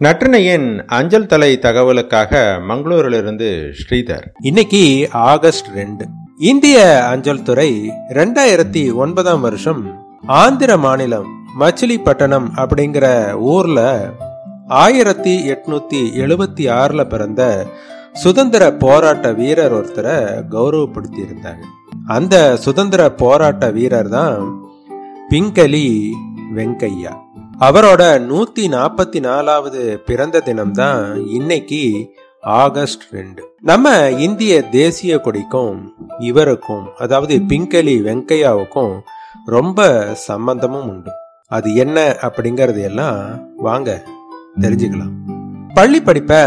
நற்றினையின் அஞ்சல் தலை தகவலுக்காக மங்களூரிலிருந்து ஸ்ரீதர். இன்னைக்கு ஆகஸ்ட் ரெண்டு. இந்திய அஞ்சல் துறை ரெண்டாயிரத்தி ஒன்பதாம் வருஷம் ஆந்திர மாநிலம் மச்சிலிப்பட்டணம் அப்படிங்கிற ஊர்ல ஆயிரத்தி எட்நூத்தி எழுபத்தி ஆறுல பிறந்த சுதந்திர போராட்ட வீரர் ஒருத்தரை கௌரவப்படுத்தி இருந்தாங்க அந்த சுதந்திர போராட்ட வீரர் தான் பிங்கலி வெங்கையா அவரோட நூத்தி நாற்பத்தி நாலாவது பிறந்த தினம் தான் இன்னைக்கு ஆகஸ்ட் ரெண்டு. நம்ம இந்திய தேசிய கொடிக்கும் இவருக்கும் அதாவது பிங்கலி வெங்கையாவுக்கும் ரொம்ப சம்பந்தமும் உண்டு. அது என்ன அப்படிங்கறது எல்லாம் வாங்க தெரிஞ்சுக்கலாம். பள்ளி படிப்பை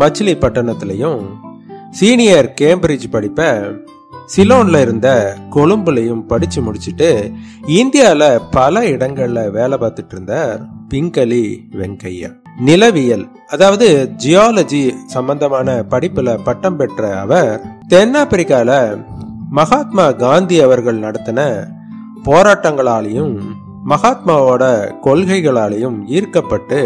மச்சிலிப்பட்டினத்திலையும் சீனியர் கேம்பிரிட்ஜ் படிப்பை சிலோன்ல இருந்த கொழும்புலையும் படிச்சு முடிச்சுட்டு இந்தியால பல இடங்கள்ல வேலை பார்த்துட்டு இருந்தார் பிங்கலி வெங்கையா. நிலவியல் அதாவது ஜியாலஜி சம்பந்தமான படிப்புல பட்டம் பெற்ற அவர் தென்னாப்பிரிக்கால மகாத்மா காந்தி அவர்கள் நடத்தின போராட்டங்களாலையும் மகாத்மாவோட கொள்கைகளாலையும் ஈர்க்கப்பட்டு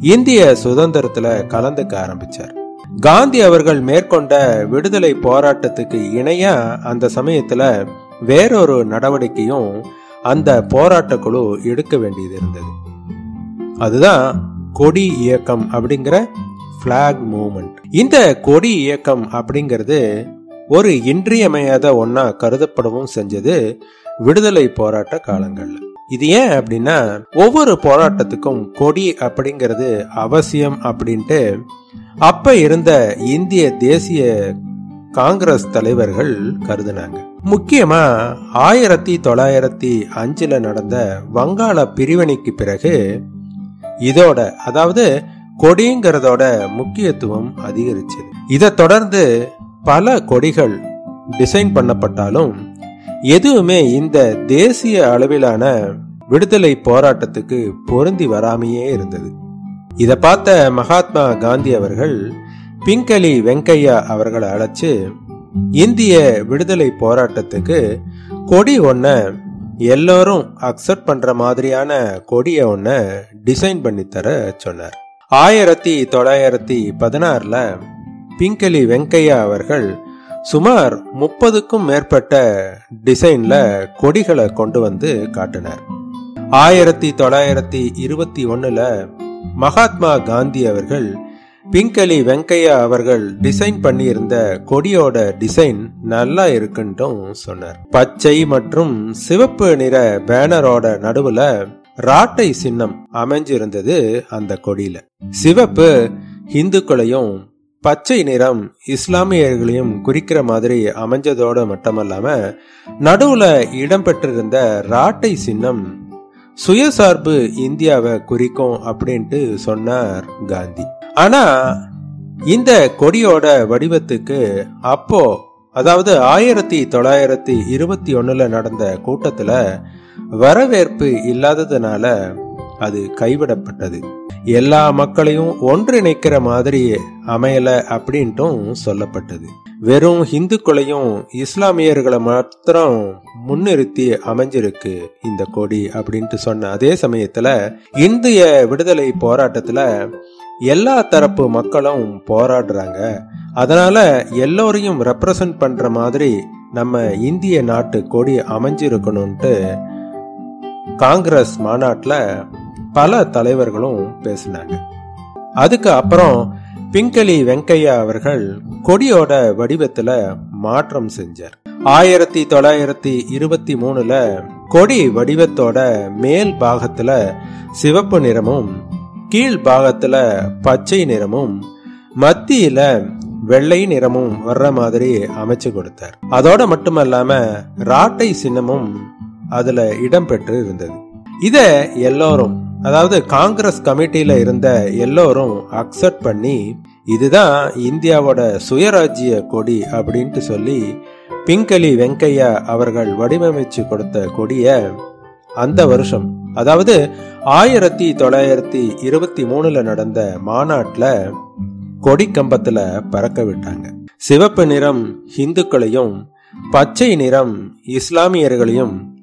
இந்திய சுதந்திரத்துல கலந்துக்க ஆரம்பிச்சார். காந்தி அவர்கள் மேற்கொண்ட விடுதலை போராட்டத்துக்கு இணைய அந்த சமயத்துல வேறொரு நடவடிக்கையும் அந்த போராட்ட குழு எடுக்க வேண்டியது இருந்தது அதுதான் கொடி இயக்கம் அப்படிங்கிற பிளாக் மூமெண்ட் இந்த கொடி இயக்கம் அப்படிங்கிறது ஒரு இன்றியமையாத ஒன்னா கருதப்படவும் செஞ்சது விடுதலை போராட்ட காலங்கள்ல. இது ஏன் அப்படின்னா ஒவ்வொரு போராட்டத்துக்கும் கொடி அப்படிங்கிறது அவசியம் அப்படின்ட்டு அப்ப இருந்த இந்திய தேசிய காங்கிரஸ் தலைவர்கள் கருதினாங்க. முக்கியமா ஆயிரத்தி தொள்ளாயிரத்தி அஞ்சுல நடந்த வங்காள பிரிவினைக்கு பிறகு இதோட அதாவது கொடிங்கிறதோட முக்கியத்துவம் அதிகரிச்சது. இதை தொடர்ந்து பல கொடிகள் டிசைன் பண்ணப்பட்டாலும் எதுவுமே இந்த தேசிய அளவிலான விடுதலை போராட்டத்துக்கு பொருந்தி வராமையே இருந்தது. இதை பார்த்த மகாத்மா காந்தி அவர்கள் பிங்கலி வெங்கையா அவர்களை அழைச்சு இந்திய விடுதலை போராட்டத்துக்கு கொடி ஒன்ன எல்லோரும் அக்செப்ட் பண்ற மாதிரியான கொடியை ஒன்ன டிசைன் பண்ணி தர சொன்னார். ஆயிரத்தி தொள்ளாயிரத்தி பதினாறுல பிங்கலி வெங்கையா அவர்கள் சுமார் முப்பதுக்கும் மேற்பட்ட டிசைன்ல கொடிகளை கொண்டு வந்து காட்டினார். ஆயிரத்தி தொள்ளாயிரத்தி இருபத்தி ஒன்னுல மகாத்மா காந்தி அவர்கள் பிங்கலி வெங்கையா அவர்கள் டிசைன் பண்ணியிருந்த கொடியோட டிசைன் நல்லா இருக்குன்ட்டும் சொன்னார். பச்சை மற்றும் சிவப்பு நிற பேனரோட நடுவுல ராட்டை சின்னம் அமைஞ்சிருந்தது அந்த கொடியில. சிவப்பு இந்துக்களையும் பச்சை நிறம் இஸ்லாமியர்களையும் குறிக்கிற மாதிரி அமைஞ்சதோட மட்டுமல்லாம நடுவுல இடம்பெற்றிருந்த ராட்டை சின்னம் சுயசார்பு இந்தியாவை குறிக்கும் அப்படின்ட்டு சொன்னார் காந்தி. ஆனா இந்த கொடியோட வடிவத்துக்கு அப்போ அதாவது ஆயிரத்தி தொள்ளாயிரத்தி இருபத்தி ஒன்னுல நடந்த கூட்டத்துல வரவேற்பு இல்லாததுனால அது கைவிடப்பட்டது. எல்லா மக்களையும் ஒன்றிணைக்கிற மாதிரி அமையல அப்படின்ட்டும் சொல்லப்பட்டது. வெறும் இந்துக்களையும் இஸ்லாமியர்களை மாத்திரம் முன்னிறுத்தி அமைஞ்சிருக்கு இந்த கொடி அப்படின்ட்டு சொன்ன அதே சமயத்துல இந்திய விடுதலை போராட்டத்துல எல்லா தரப்பு மக்களும் போராடுறாங்க. அதனால எல்லோரையும் ரெப்ரசன்ட் பண்ற மாதிரி நம்ம இந்திய நாட்டு கொடி அமைஞ்சிருக்கணும்ட்டு காங்கிரஸ் மாநாட்டில் பல தலைவர்களும் பேசினாங்க. அதுக்கு அப்புறம் பிங்கலி வெங்கையா அவர்கள் கொடியோட வடிவத்துல மாற்றம் செஞ்சார். ஆயிரத்தி தொள்ளாயிரத்தி இருபத்தி மூணுல கொடி வடிவத்தோட மேல் பாகத்துல சிவப்பு நிறமும் கீழ் பாகத்துல பச்சை நிறமும் மத்தியில வெள்ளை நிறமும் வர்ற மாதிரி அமைச்சு கொடுத்தார். அதோட மட்டுமல்லாம ராட்டை சின்னமும் அதுல இடம்பெற்று இருந்தது. இத எல்லோரும் அதாவது காங்கிரஸ் கமிட்டியில இருந்த எல்லோரும் அக்செப்ட் பண்ணி இதுதான் இந்தியாவோட சுயராஜ்ய கொடி அப்படின்ட்டு சொல்லி பிங்கலி வெங்கையா அவர்கள் வடிவமைச்சு கொடுத்த கொடிய அந்த வருஷம் அதாவது ஆயிரத்தி தொள்ளாயிரத்தி இருபத்தி மூணுல நடந்த மாநாட்டில் கொடி கம்பத்துல பறக்க விட்டாங்க. சிவப்பு நிறம் இந்துக்களையும் பச்சை நிறம் இஸ்லாமியர்களையும்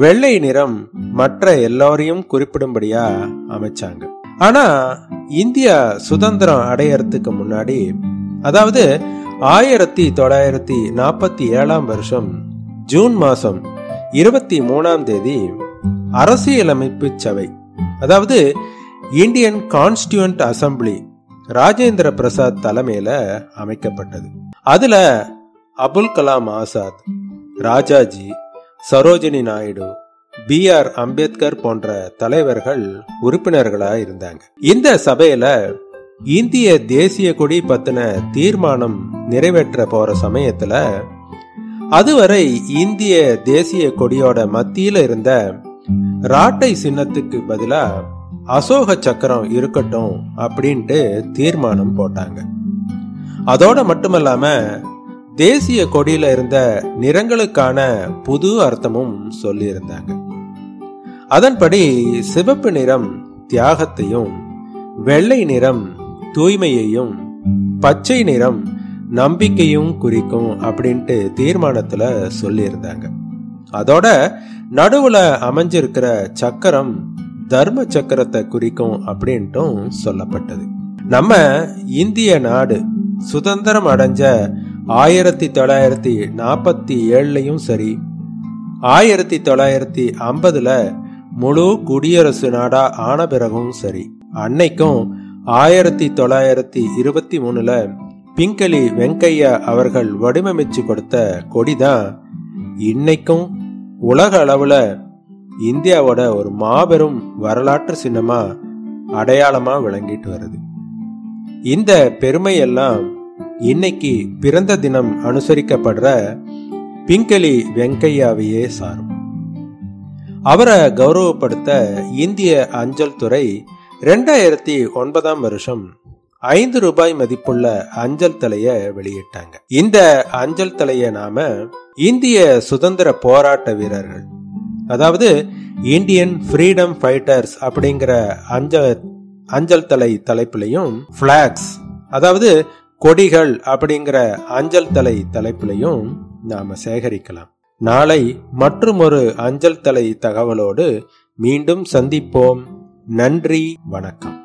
வெள்ளை நிறம் மற்ற எல்லாரையும் குறிப்பிடும்படியா அமைச்சாங்க. ஆனா இந்தியா சுதந்திரம் அடையறதுக்கு முன்னாடி அதாவது ஆயிரத்தி தொள்ளாயிரத்தி நாற்பத்தி ஏழாம் வருஷம் ஜூன் மாசம் இருபத்தி மூணாம் தேதி அரசியலமைப்பு சபை அதாவது Indian constituent assembly Rajendra Prasad தலைமையில அமைக்கப்பட்டது. அதுல அபுல் கலாம் ஆசாத் ராஜாஜி சரோஜினி நாயுடு பி ஆர் அம்பேத்கர் போன்ற தலைவர்கள் உறுப்பினர்களா இருந்தாங்க. இந்த சபையில இந்திய தேசிய கொடி பத்தின தீர்மானம் நிறைவேற்ற போற சமயத்துல அதுவரை இந்திய தேசிய கொடியோட மத்தியில இருந்த ராட்டை சின்னத்துக்கு பதிலா அசோக சக்கரம் இருக்கட்டும் அப்படின்ட்டு தீர்மானம் போட்டாங்க. அதோட மட்டுமல்லாம தேசிய கொடியில இருந்த நிறங்களுக்கான புது அர்த்தமும் சொல்லியிருந்தாங்க. அதன்படி சிவப்பு நிறம் தியாகத்தையும் வெள்ளை நிறம் தூய்மையையும் பச்சை நிறம் நம்பிக்கையும் குறிக்கும் அப்படின்ட்டு தீர்மானத்துல சொல்லியிருந்தாங்க. அதோட நடுவுல அமைஞ்சிருக்கிற சக்கரம் தர்ம சக்கரத்தை குறிக்கும் அப்படின்ட்டும் சொல்லப்பட்டது. நம்ம இந்திய நாடு சுதந்திரம் அடைஞ்ச ஆயிரத்தி தொள்ளாயிரத்தி நாற்பத்தி ஏழுலையும் சரி. ஆயிரத்தி தொள்ளாயிரத்தி ஐம்பதுல முழு குடியரசு நாடா ஆன பிறகும் சரி. அன்னைக்கும் ஆயிரத்தி தொள்ளாயிரத்தி இருபத்தி மூணுல பிங்கலி வெங்கையா அவர்கள் வடிவமைச்சு கொடுத்த கொடிதான் இன்னைக்கும் உலக அளவுல இந்தியாவோட ஒரு மாபெரும் வரலாற்று சின்னமா அடையாளமா விளங்கிட்டு வருது. இந்த பெருமையெல்லாம் இன்னைக்கு பிறந்த தினம் அனுசரிக்கப்படுற பிங்கலி வெங்கையாவையே சாரும். அவரை கௌரவப்படுத்த இந்திய அஞ்சல் துறை ரெண்டாயிரத்தி ஒன்பதாம் வருஷம் ஐந்து ரூபாய் மதிப்புள்ள அஞ்சல் தலைய வெளியிட்டாங்க. இந்த அஞ்சல் தலைய நாம இந்திய சுதந்திர போராட்ட வீரர்கள் அதாவது இந்தியன் ஃப்ரீடம் ஃபைட்டர்ஸ் அப்படிங்கிற அஞ்சல் அஞ்சல் தலை தலைப்பிலையும் பிளாக்ஸ் அதாவது கொடிகள் அப்படிங்கிற அஞ்சல் தலை தலைப்பிலையும் நாம சேகரிக்கலாம். நாளை மற்றுமொரு அஞ்சல் தலை தகவலோடு மீண்டும் சந்திப்போம். நன்றி வணக்கம்.